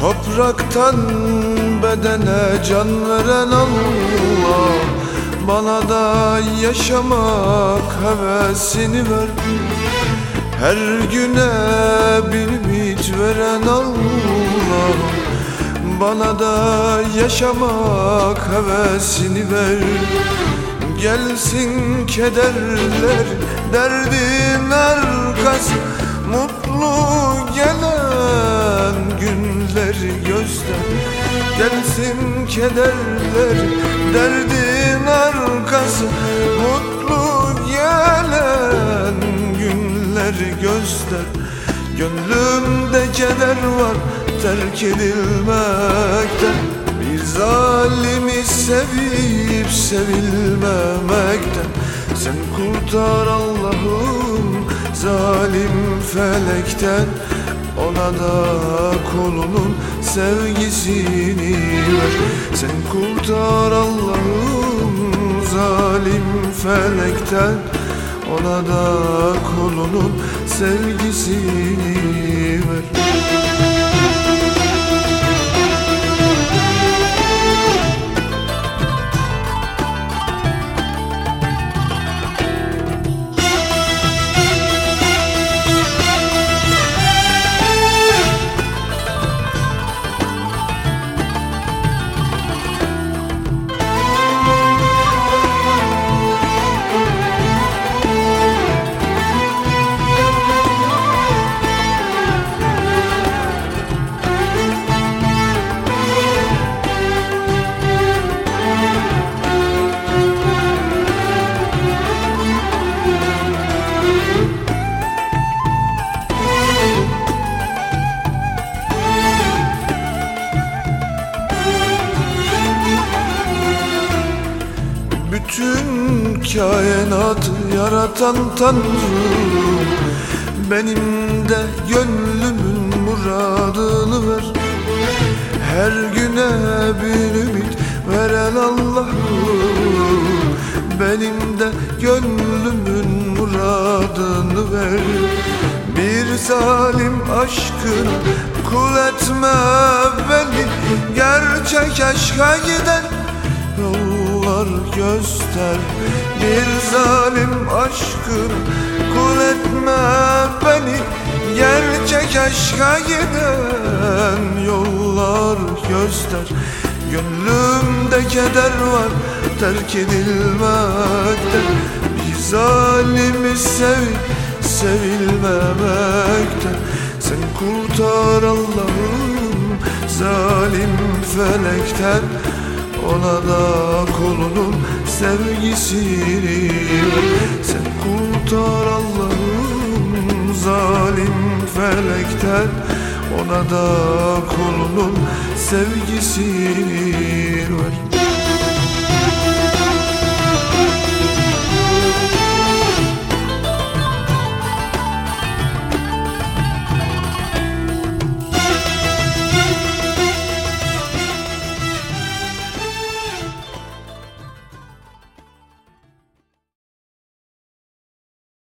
Topraktan bedene can veren Allah Bana da yaşamak hevesini ver. Her güne bir ümit veren Allah bana da yaşamak hevesini ver. Gelsin kederler derdin arkası. Mutlu gelen günleri gözler Gelsin kederler derdin arkası. Mutlu gelen günleri gözler Gönlümde keder var terk edilmekten Bir zalimi sevip sevilmemekten. Sen kurtar Allah'ım zalim felekten Ona da kolunun sevgisini ver. Sen kurtar Allah'ım zalim felekten Ona da kolunun sevgisini Bütün kainatı yaratan Tanrım Benim de gönlümün muradını ver. Her güne bir ümit veren Allah'ım Benim de gönlümün muradını ver. Bir zalim aşkına kul etme beni Gerçek aşka giden yollar göster. Bir zalim aşkın kul etme beni. Gerçek aşka giden yollar göster. Gönlümde keder var terk edilmekte. Bir zalimi sev sevilmemekte. Sen kurtar Allah'ım zalim felekten ona da kolunun sevgisini Sen kurtar Allah'ım zalim felekten Ona da kolunun sevgisini ver